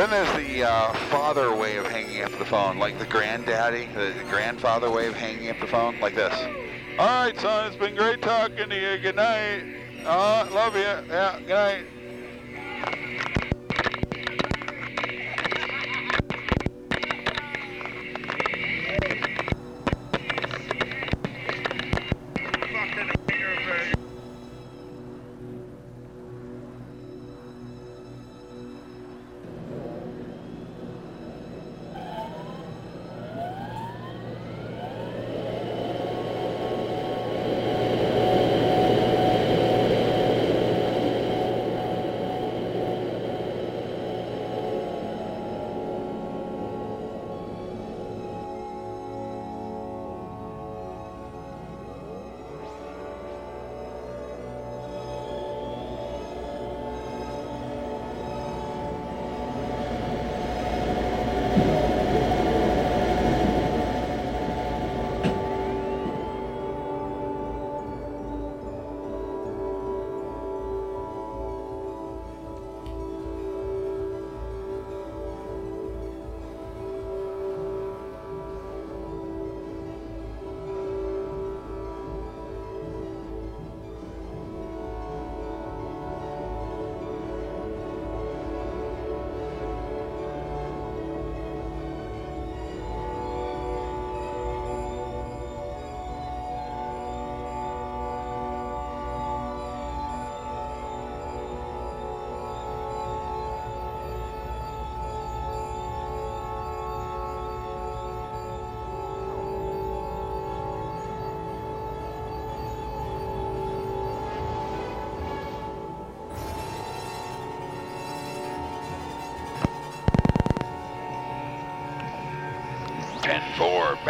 Then there's the uh, father way of hanging up the phone, like the granddaddy, the grandfather way of hanging up the phone, like this. All right, son, it's been great talking to you. Good night. Uh, love you. Yeah, good night.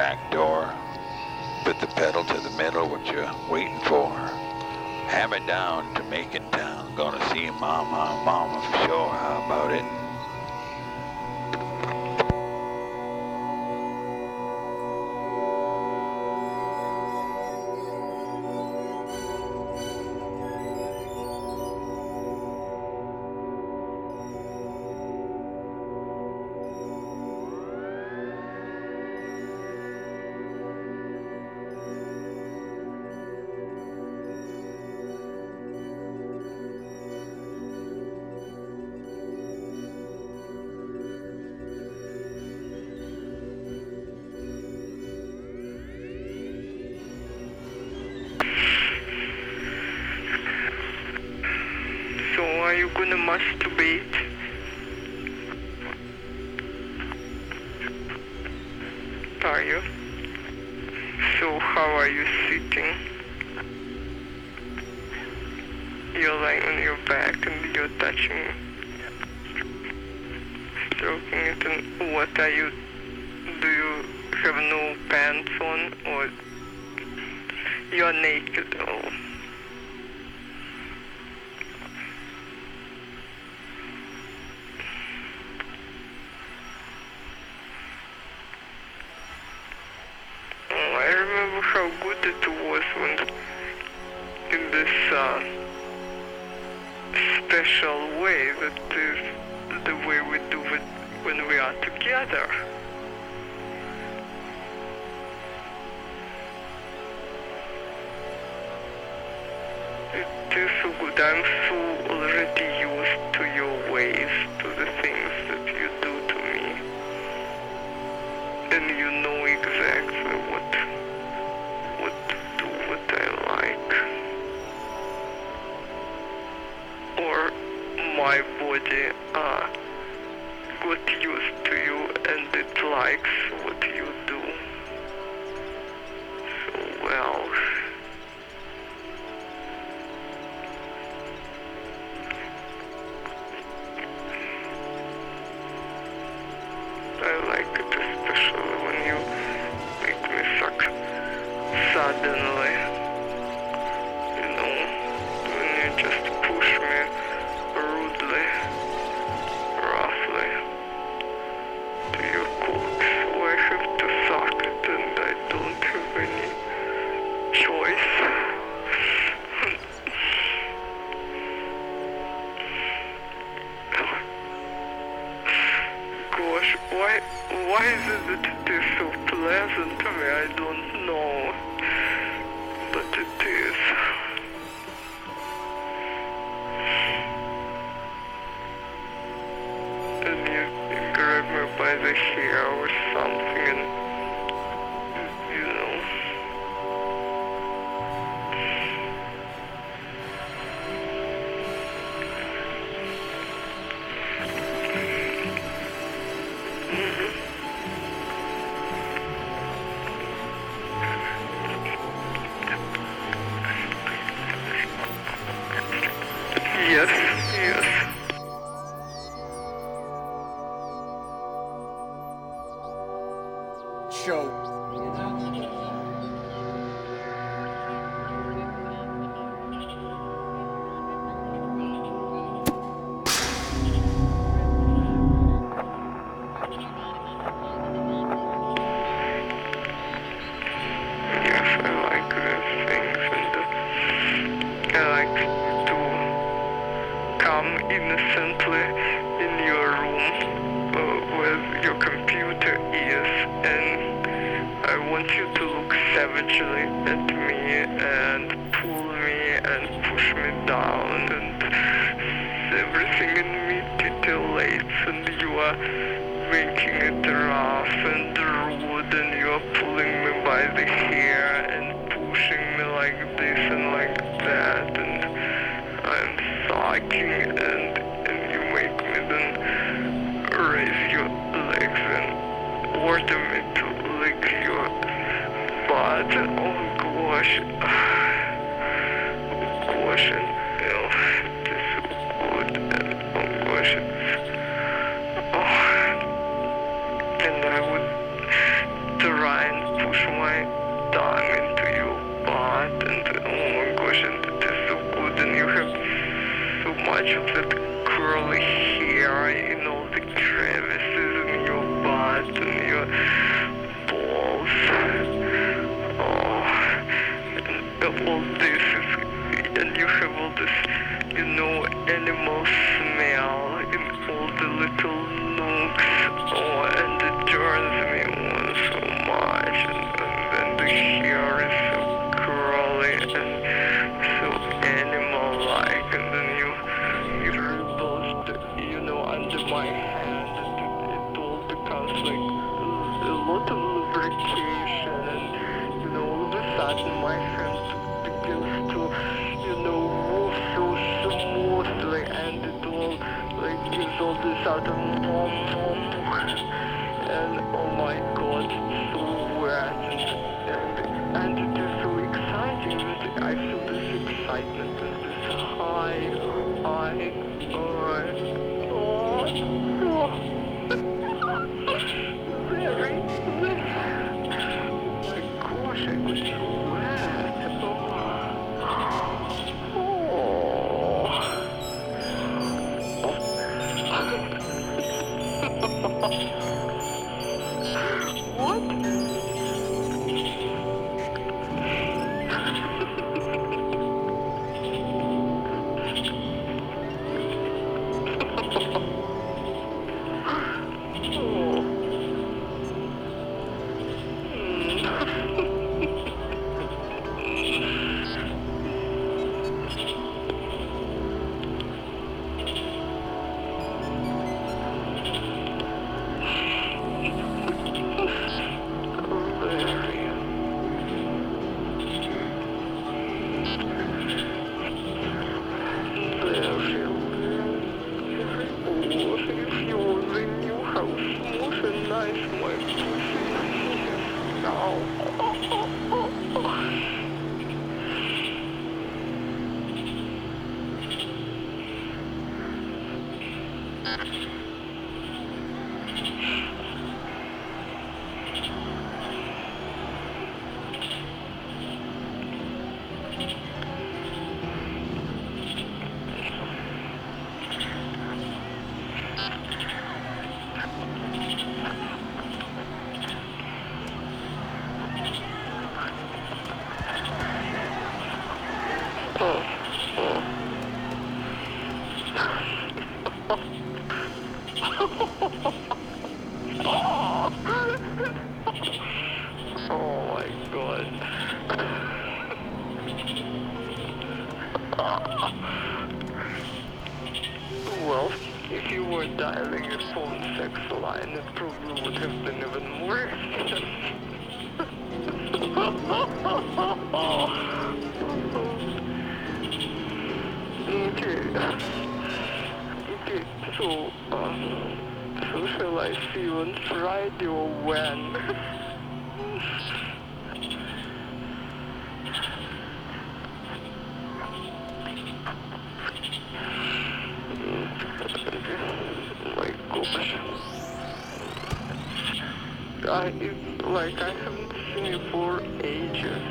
Back door. Put the pedal to the middle, what you waiting for? Hammer down to Macon Town. Gonna see mama, mama for sure. How about it? When in this uh, special way that is the way we do it when we are together. It is so good. I'm so it me by the hair or something and I like I haven't seen you for ages.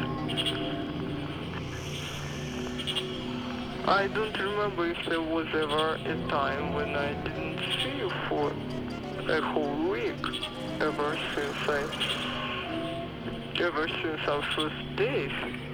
I don't remember if there was ever a time when I didn't see you for a whole week. Ever since I, ever since our first days.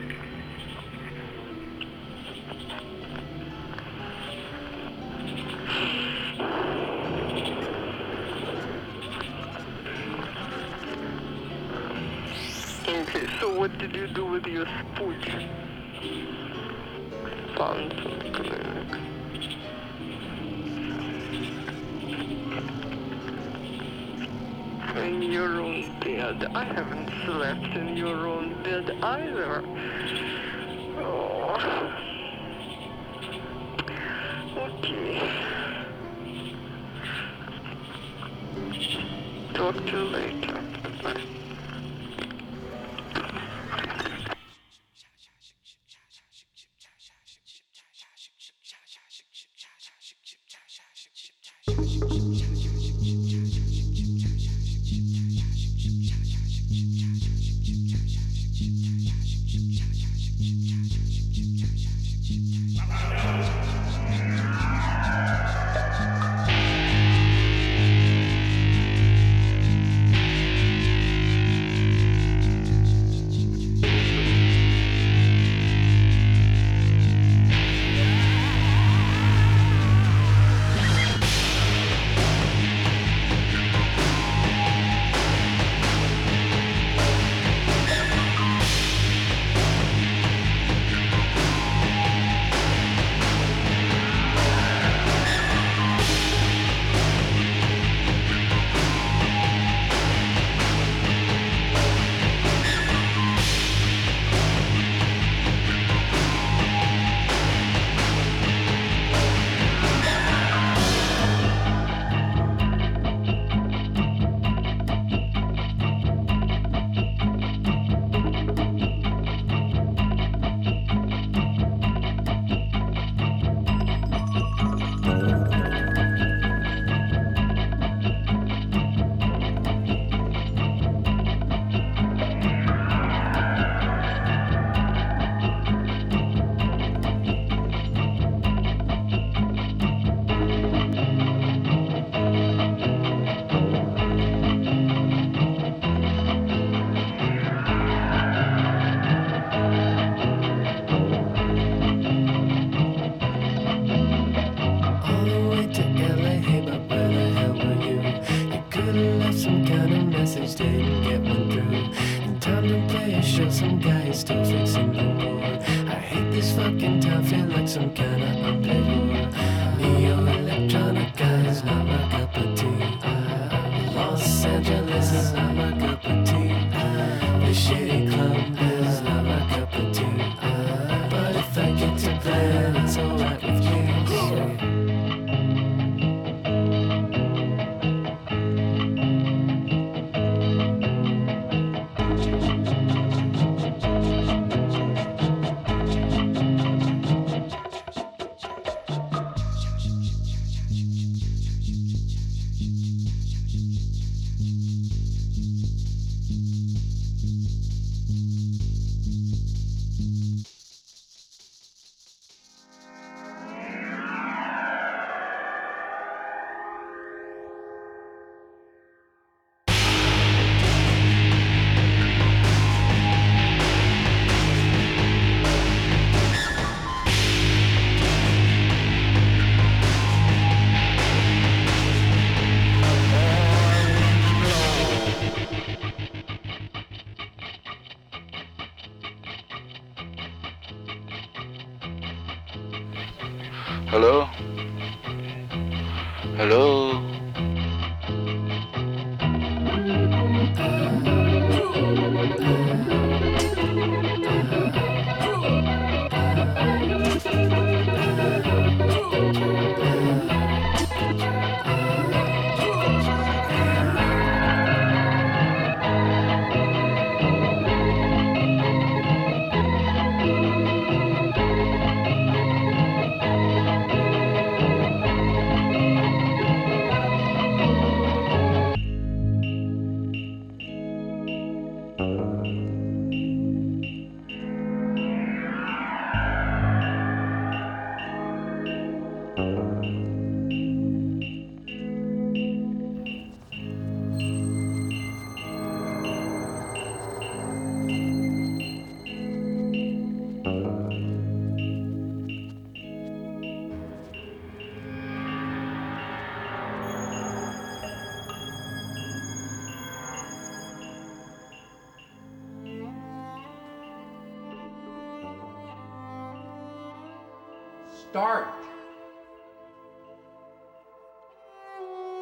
Start.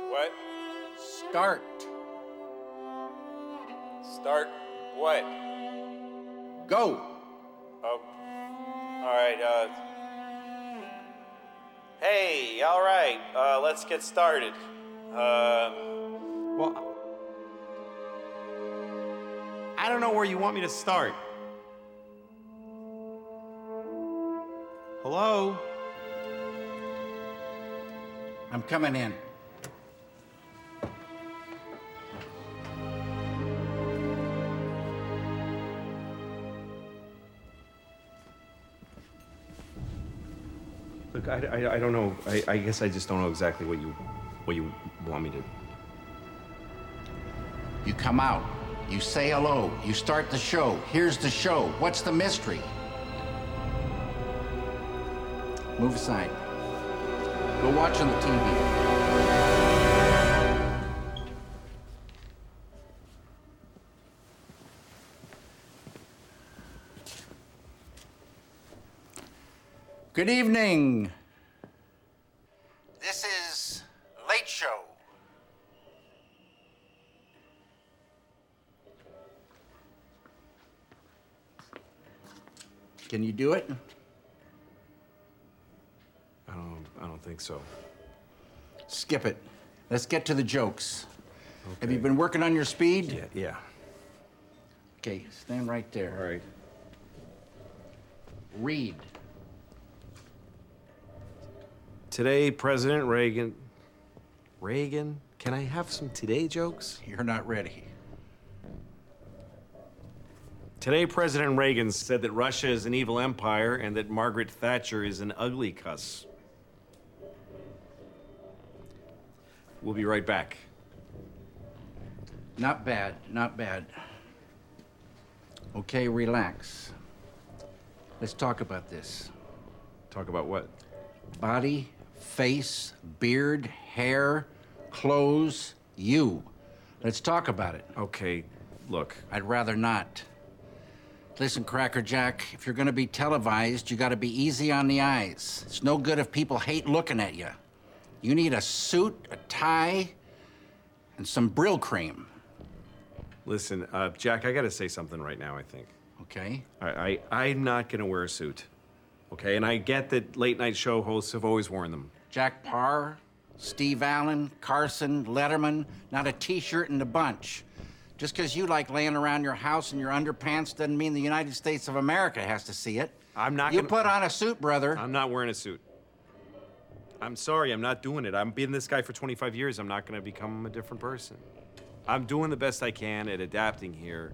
What? Start. Start what? Go. Oh. Alright, uh. Hey, alright, uh, let's get started. Um. Well, I don't know where you want me to start. Hello? I'm coming in. Look, I, I, I don't know. I, I guess I just don't know exactly what you what you want me to. You come out. You say hello. You start the show. Here's the show. What's the mystery? Move aside. Go watch on the TV. Good evening. This is Late Show. Can you do it? I don't. Think so. Skip it. Let's get to the jokes. Have you been working on your speed? Yeah. Yeah. Okay, stand right there. All right. Read. Today, President Reagan. Reagan. Can I have some today jokes? You're not ready. Today, President Reagan said that Russia is an evil empire and that Margaret Thatcher is an ugly cuss. We'll be right back. Not bad, not bad. Okay, relax. Let's talk about this. Talk about what? Body, face, beard, hair, clothes, you. Let's talk about it. Okay, look. I'd rather not. Listen, Cracker Jack, if you're gonna be televised, you gotta be easy on the eyes. It's no good if people hate looking at you. You need a suit, a tie, and some Brylcreem, Listen, uh, Jack, I gotta say something right now, I think. okay? I, I, I'm not gonna wear a suit. Okay, and I get that late night show hosts have always worn them. Jack Paar, Steve Allen, Carson, Letterman, not a t shirt in the bunch. Just because you like laying around your house in your underpants doesn't mean the United States of America has to see it. I'm not You gonna- put on a suit, brother. I'm not wearing a suit. I'm sorry, I'm not doing it. I've been this guy for 25 years. I'm not gonna become a different person. I'm doing the best I can at adapting here.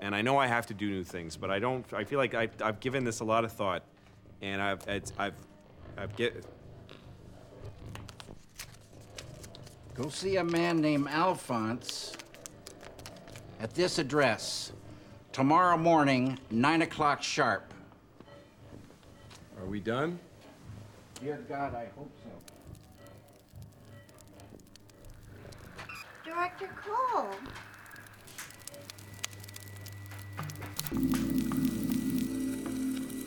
And I know I have to do new things, but I don't, I feel like I've, I've given this a lot of thought. And I've, it's, I've, I've get, Go see a man named Alphonse at this address tomorrow morning, 9 o'clock sharp. are we done? Dear God, I hope so. Director Cole.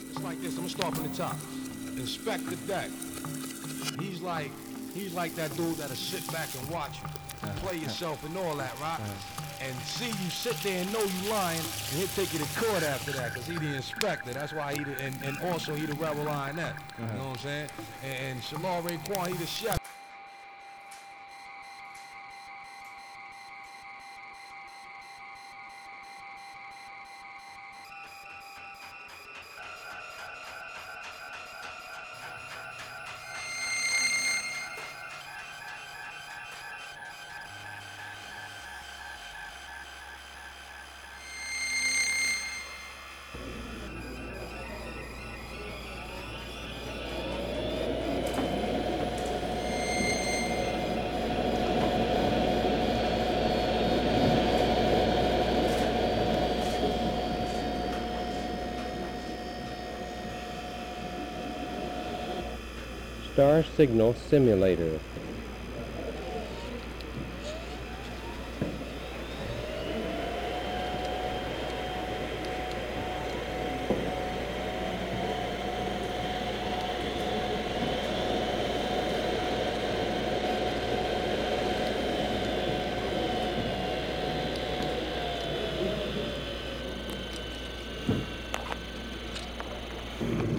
It's like this. I'm gonna start from the top. Inspectah Deck. He's like He's like that dude that'll sit back and watch you, uh, play uh. yourself and all that, right? Uh. And see you sit there and know you lying, and he'll take you to court after that, cause he the inspector. That's why he the, and, and also he the Rebel INS. You uh-huh. know what I'm saying? And, and Shallah Raekwon, he the chef. Star Signal Simulator.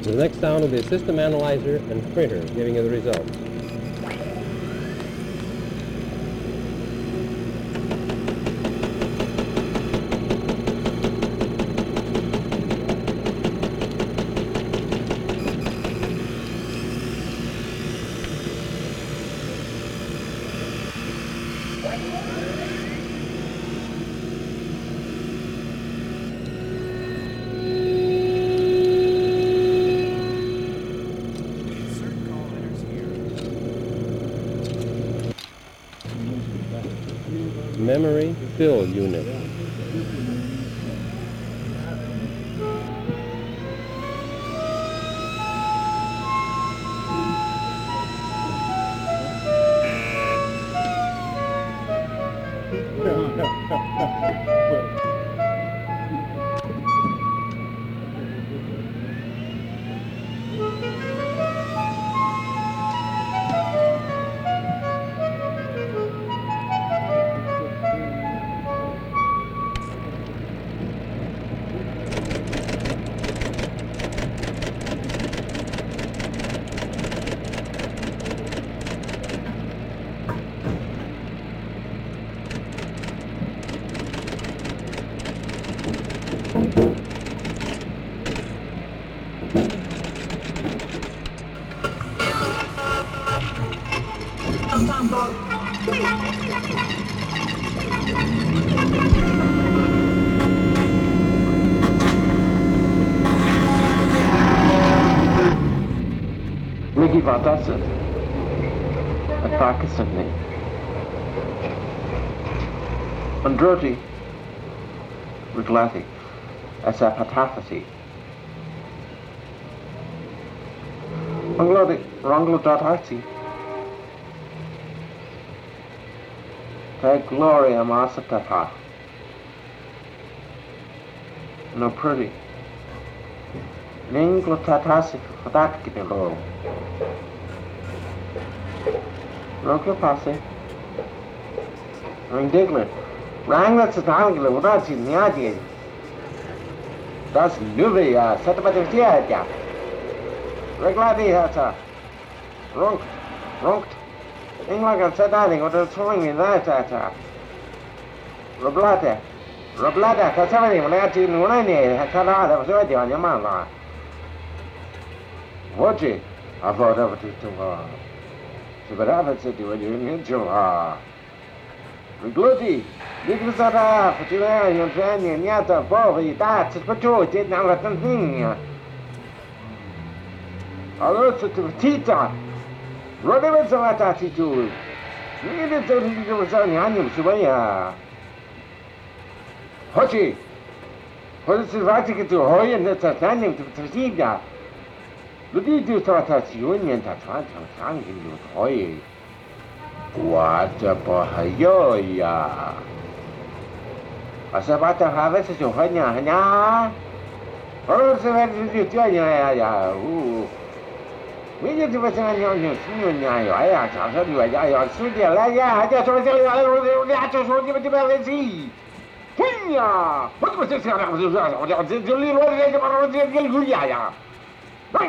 The next sound will be a system analyzer and printer giving you the results. Fill unit. Vardasa. Pakistan. Androti. Riglati. Asapatafati. Ranglodi. Ranglo.arti. Te gloria masatapa. No pretty. Link utataasi kutaki kidogo. Look your passe. Ringdiglet. Ranglets at Angler without in the idea. Das Nubi, a set of the idea. Regladi hata. Ronk. Ronk. Englagan said dining or the throwing in that hata. Roblata. Roblata, Katari, when I had to Nurani, Hakana, that was already on your mind. hoci avodavtituha. Subharavasati vajunyujuha. Люди, Бигвазара, потеряю Женя, Мята, Бога, и да, Цепачу, Дед нам отношения. А лучше ты птица, вроде бы золота титул. Или ты Бигвазара, не своя. Хочи, хочешь звать, ты хоя, не сознанием, ты потрясибля. 陆地就上他几万年，他传承传给刘陶爷。我这不还要呀？我说把这孩子是小孩娘还娘，儿子还就就这样呀呀，呜，明天这不像娘亲亲娘呀？哎呀，早上月牙呀，兄弟来呀，还叫上小月，我我俩就说你们这边来谁？呀！我怎么这这样，我就说我讲这这李罗这这把我这这留下呀，滚！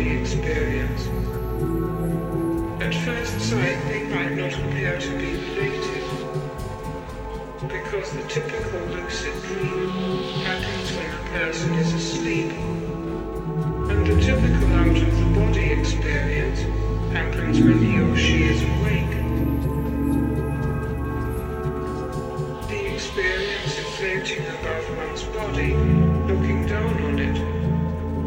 experience. At first sight, they might not appear to be related because the typical lucid dream happens when a person is asleep and the typical out-of-the-body experience happens when he or she is awake. The experience of floating above one's body, looking down on it,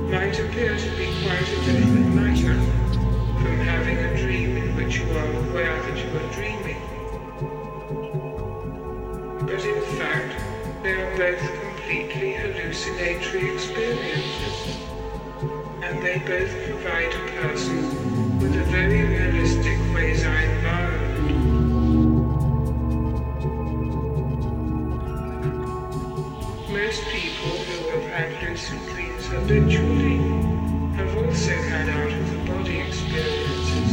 might appear to be quite a different matter from having a dream in which you are aware that you are dreaming. But in fact, they are both completely hallucinatory experiences, and they both provide a person with a very realistic quasi-environment. Most people who have had lucid dreams habitually have also had out-of-the-body experiences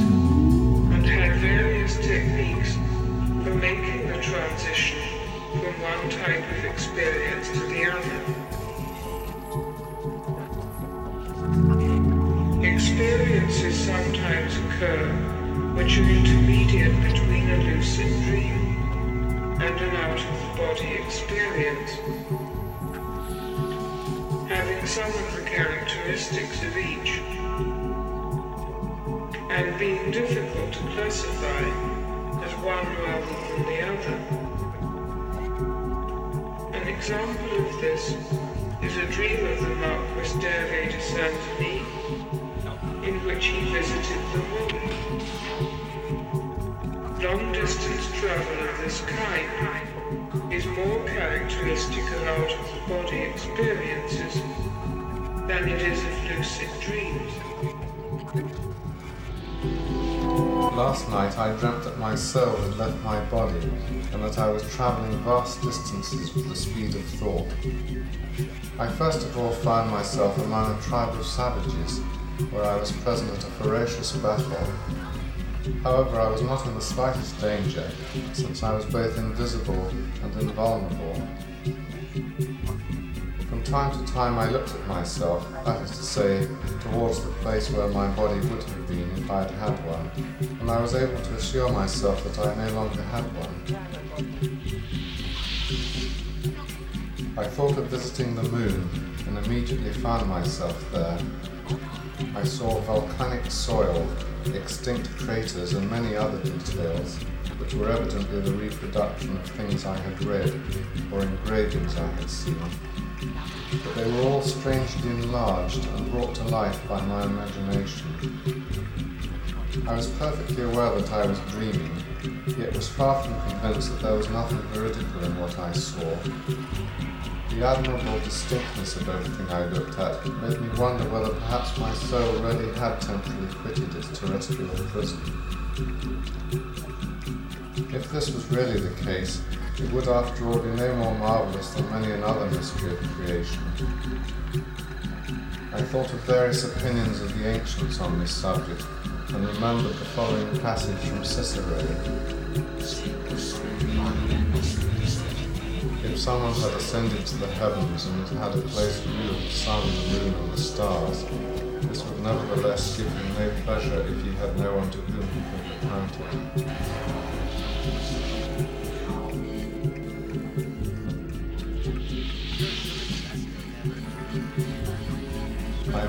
and had various techniques for making the transition from one type of experience to the other. Experiences sometimes occur which are intermediate between a lucid dream and an out-of-the-body experience having some of the characteristics of each, and being difficult to classify as one rather than the other. An example of this is a dream of the Marquis d'Hervey de Saint-Denys, in which he visited the moon. Long-distance travel of this kind is more characteristic of out-of-the-body experiences than it is of lucid dreams. Last night I dreamt that my soul had left my body and that I was travelling vast distances with the speed of thought. I first of all found myself among a tribe of savages where I was present at a ferocious battle. However, I was not in the slightest danger, since I was both invisible and invulnerable. Time to time I looked at myself, that is to say, towards the place where my body would have been if I had had one, and I was able to assure myself that I no longer had one. I thought of visiting the moon and immediately found myself there. I saw volcanic soil, extinct craters, and many other details, which were evidently the reproduction of things I had read or engravings I had seen. But they were all strangely enlarged and brought to life by my imagination. I was perfectly aware that I was dreaming, yet was far from convinced that there was nothing veridical in what I saw. The admirable distinctness of everything I looked at made me wonder whether perhaps my soul already had temporarily quitted its terrestrial prison. If this was really the case, it would after all be no more marvellous than many another mystery of creation. I thought of various opinions of the ancients on this subject and remembered the following passage from Cicero. If someone had ascended to the heavens and had a close view of the sun, the moon, and the stars, this would nevertheless give him no pleasure if he had no one to whom he could recount it.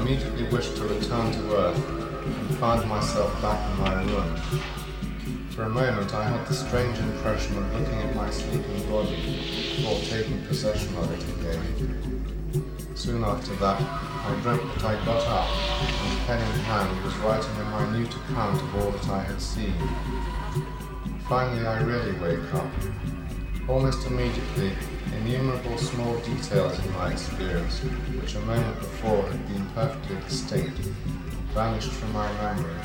Immediately wished to return to Earth and find myself back in my room. For a moment I had the strange impression of looking at my sleeping body or taking possession of it again. Soon after that, I dreamt that I got up and pen in hand was writing a minute account of all that I had seen. Finally I really wake up. Almost immediately, innumerable small details in my experience, which a moment before had been perfectly distinct, vanished from my memory.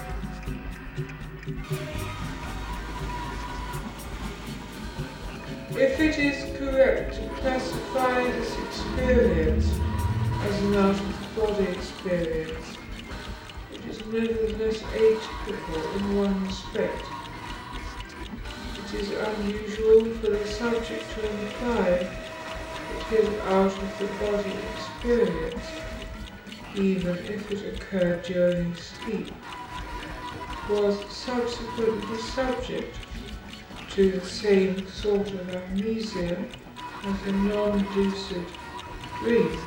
If it is correct to classify this experience as an out-of-body experience, it is nevertheless atypical in one respect. It is unusual for the subject to imply his out-of-the-body experience, even if it occurred during sleep, was subsequently subject to the same sort of amnesia as a non-lucid dream.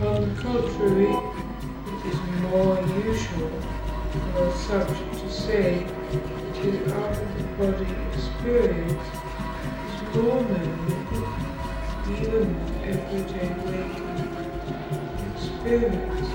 On the contrary, it is more usual for a subject to say it is out-of-the-body experience is more memorable even than everyday waking experience.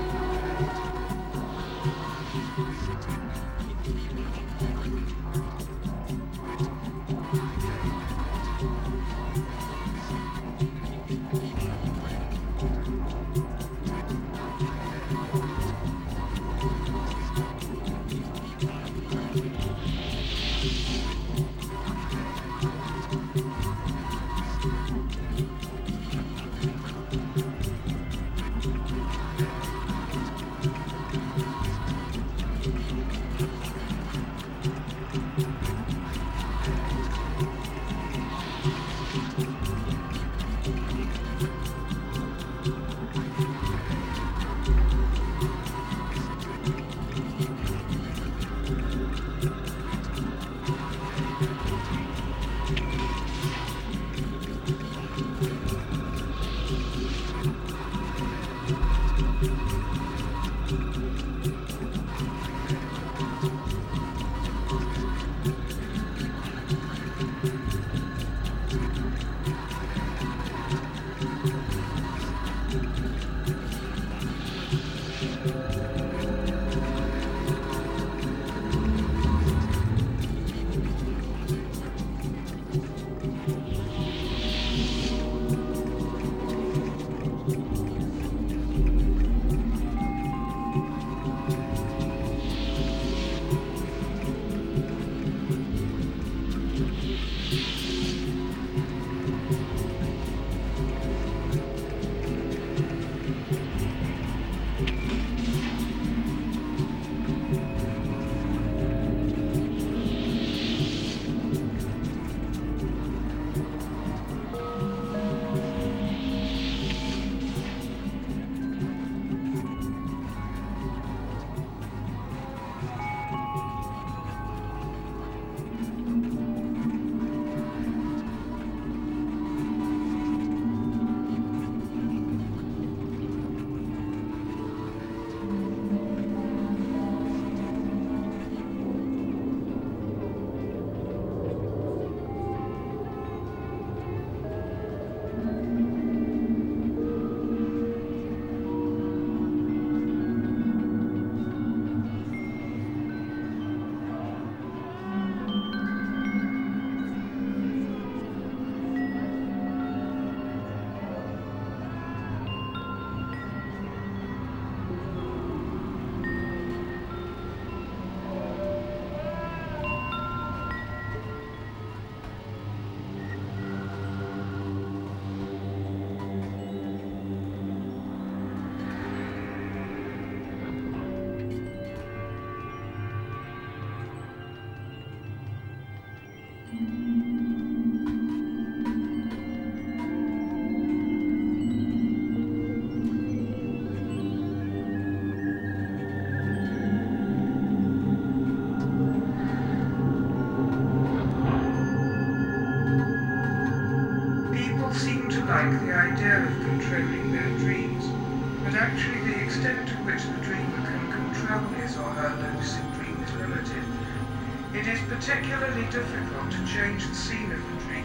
Particularly difficult to change the scene of a dream,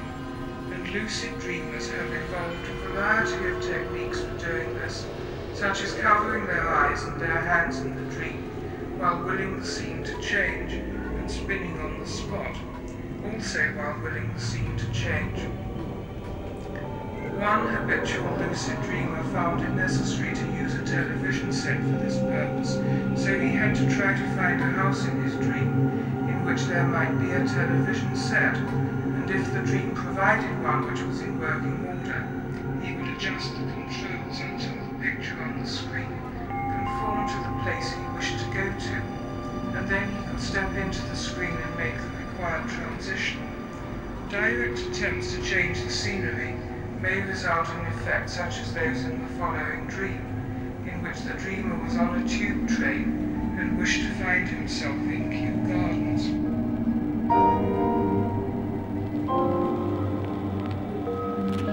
and lucid dreamers have evolved a variety of techniques for doing this, such as covering their eyes and their hands in the dream while willing the scene to change and spinning on the spot, also while willing the scene to change. One habitual lucid dreamer found it necessary to use a television set for this purpose, so he had to try to find a house in his dream which there might be a television set, and if the dream provided one which was in working order, he would adjust the controls until the picture on the screen conformed to the place he wished to go to, and then he could step into the screen and make the required transition. Direct attempts to change the scenery may result in effects such as those in the following dream, in which the dreamer was on a tube train wished to find himself in Kew Gardens.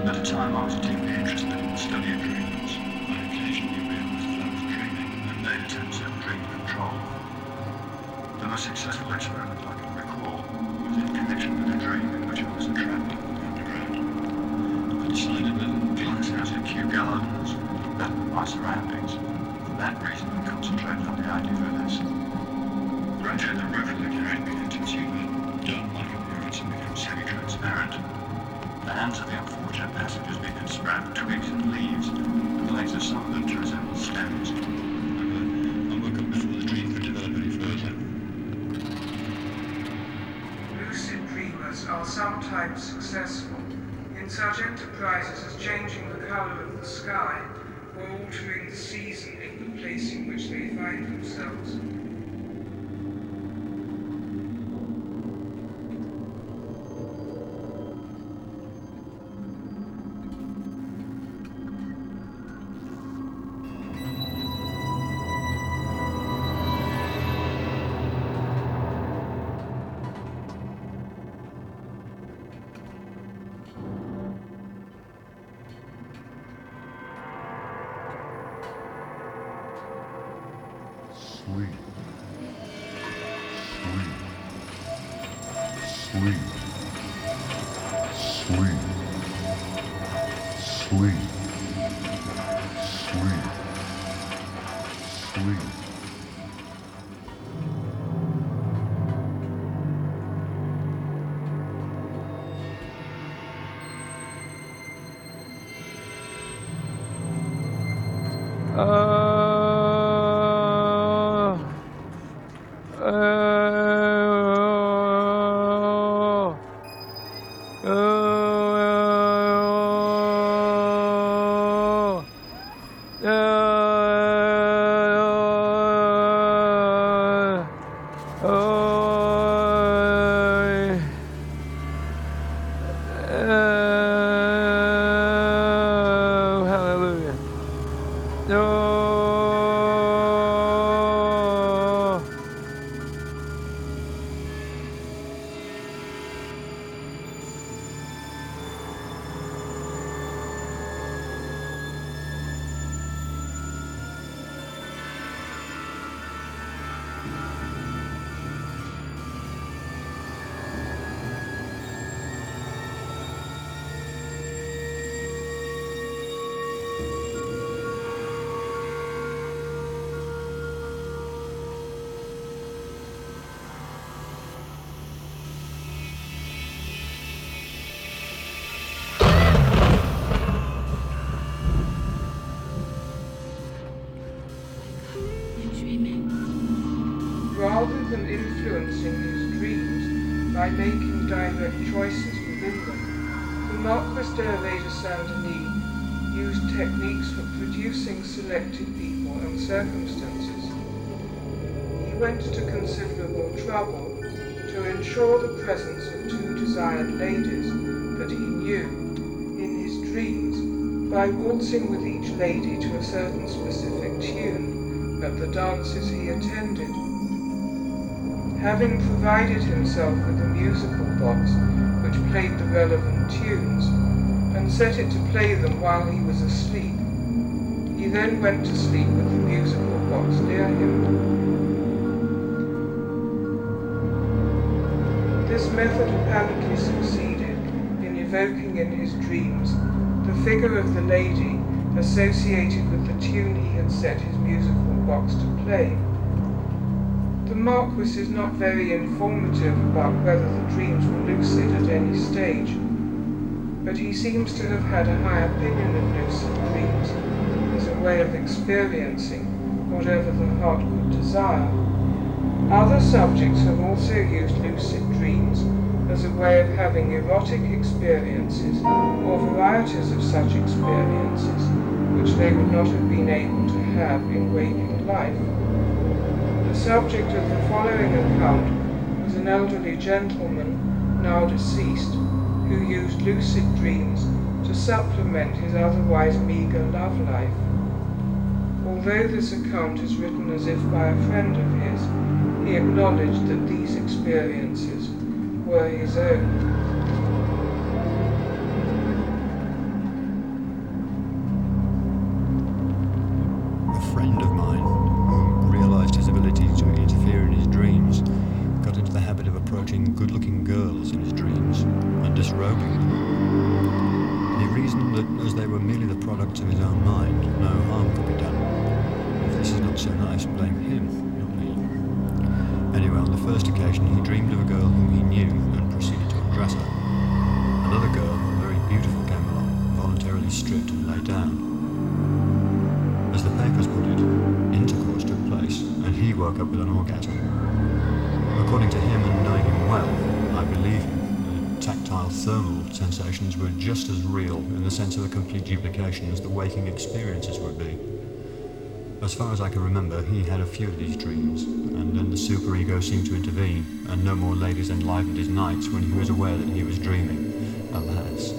At a time I was deeply interested in the study of dreams, I occasionally realized that I was dreaming and made attempts at dream control. The most successful experiment I can recall was in connection with a dream in which I was trapped such enterprises as changing the color of the sky or altering the season in the place in which they find themselves. Oh. Circumstances. He went to considerable trouble to ensure the presence of two desired ladies that he knew in his dreams by waltzing with each lady to a certain specific tune at the dances he attended. Having provided himself with a musical box which played the relevant tunes and set it to play them while he was asleep, he then went to sleep with the musical box near him. This method apparently succeeded in evoking in his dreams the figure of the lady associated with the tune he had set his musical box to play. The Marquis is not very informative about whether the dreams were lucid at any stage, but he seems to have had a high opinion of lucid dreams way of experiencing whatever the heart could desire. Other subjects have also used lucid dreams as a way of having erotic experiences or varieties of such experiences which they would not have been able to have in waking life. The subject of the following account was an elderly gentleman, now deceased, who used lucid dreams to supplement his otherwise meagre love life. Although this account is written as if by a friend of his, he acknowledged that these experiences were his own. Nice, blame him, not me. Anyway, on the first occasion, he dreamed of a girl whom he knew and proceeded to undress her. Another girl, a very beautiful, came along, voluntarily stripped and lay down. As the papers put it, intercourse took place, and he woke up with an orgasm. According to him, and knowing him well, I believe him, the tactile thermal sensations were just as real in the sense of a complete duplication as the waking experiences would be. As far as I can remember, he had a few of these dreams, and then the superego seemed to intervene, and no more ladies enlivened his nights when he was aware that he was dreaming. Alas.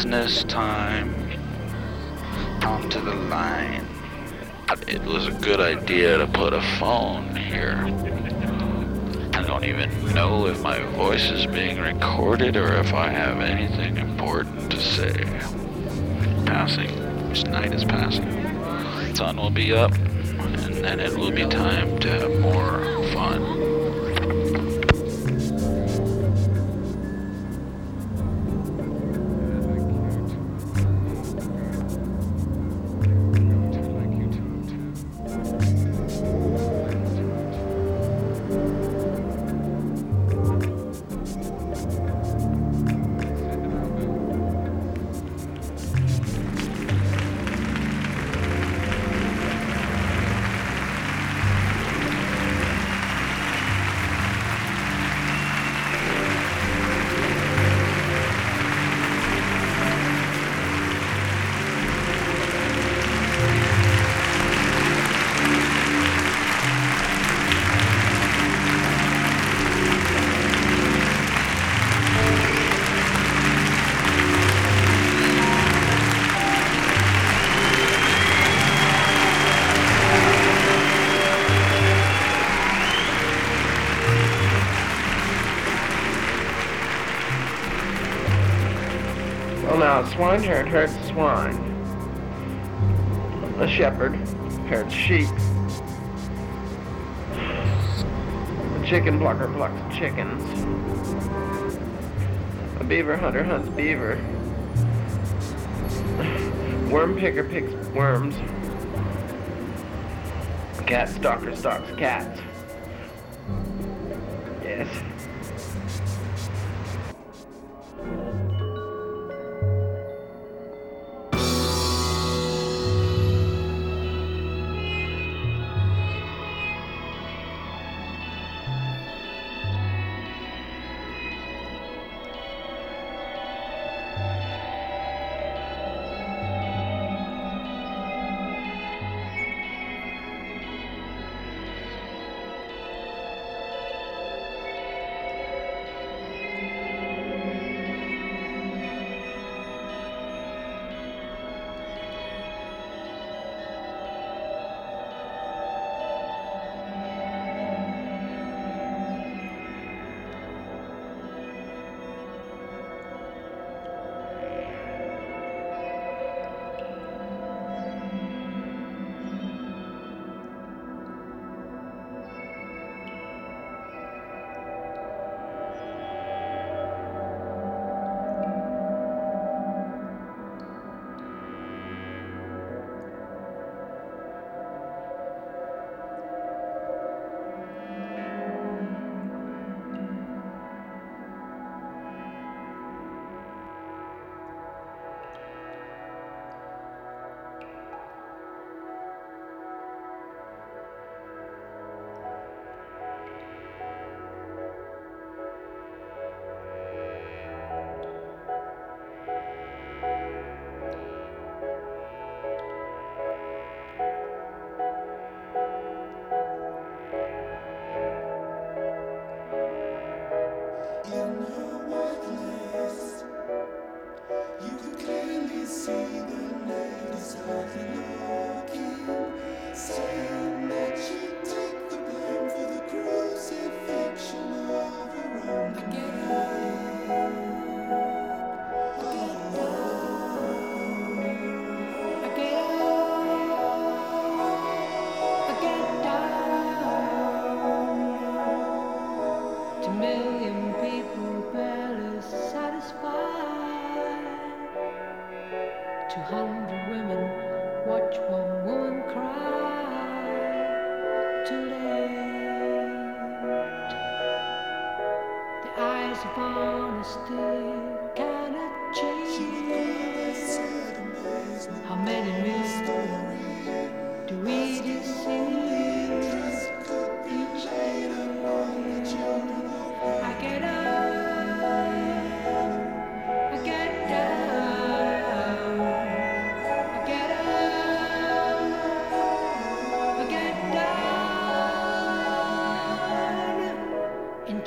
Business time. Onto the line. It was a good idea to put a phone here. I don't even know if my voice is being recorded or if I have anything important to say. Passing. This night is passing. Sun will be up, and then it will be time to have more a swineherd herds swine. A shepherd herds sheep. A chicken plucker plucks chickens. A beaver hunter hunts beaver. Worm picker picks worms. Cat stalker stalks cats.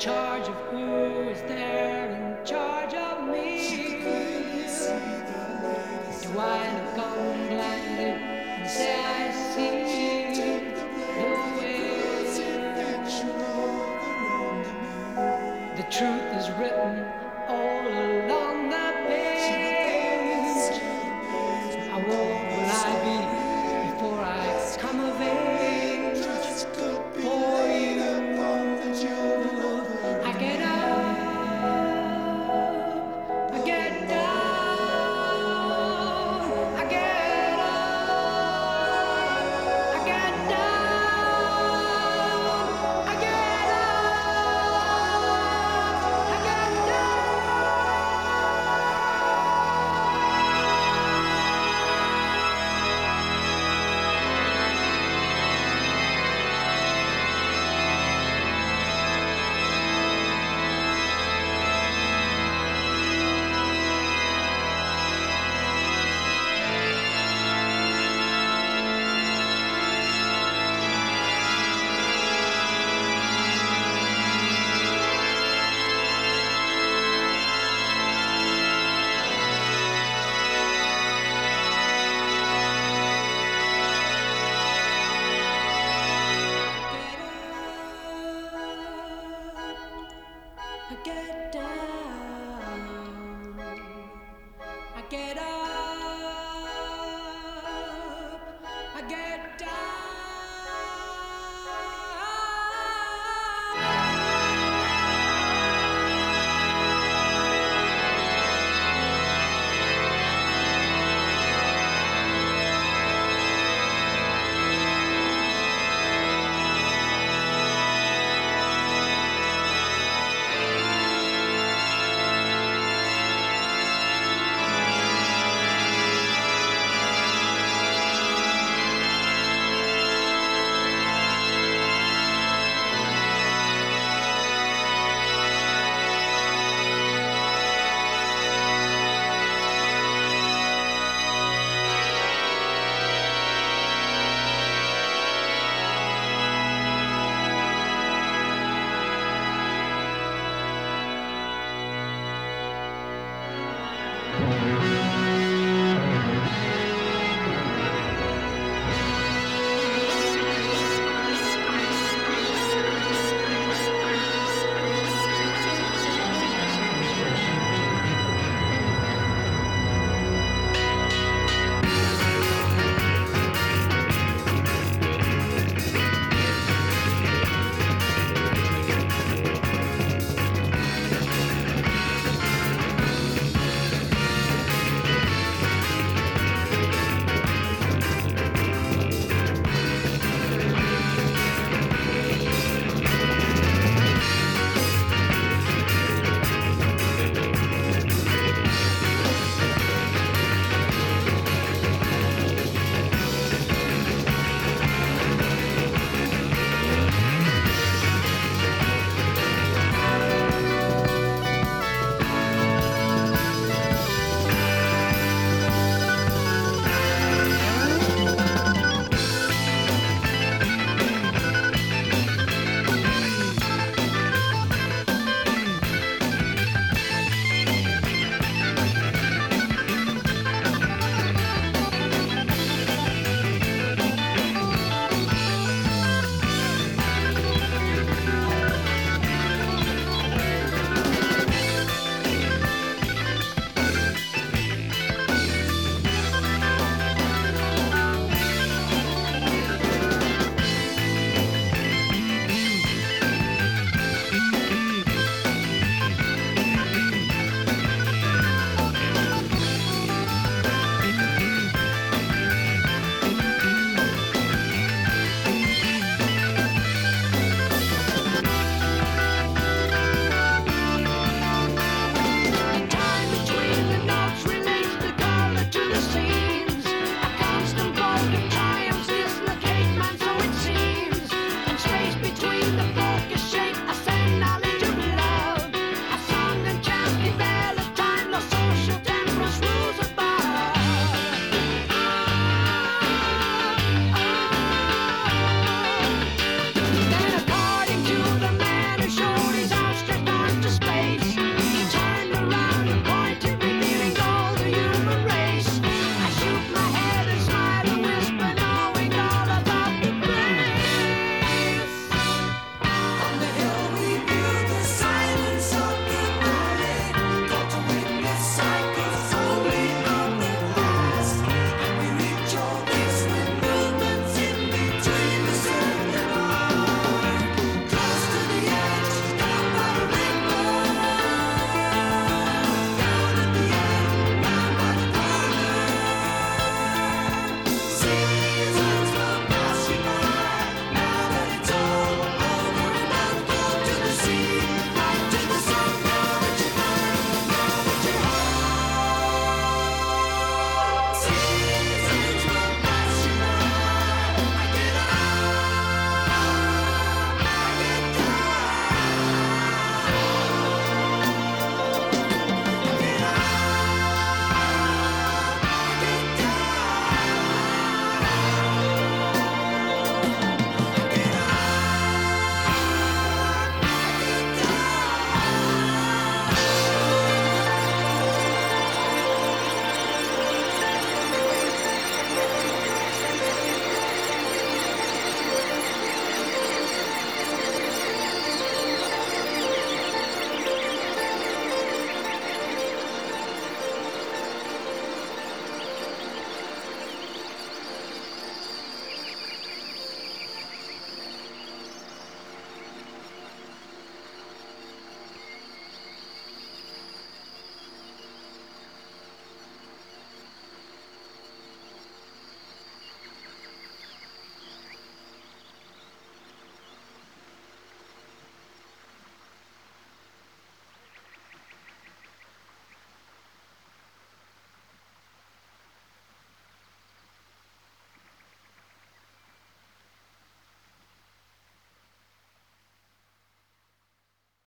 Charge of who is there in charge of me? Do I look on blindly and say I see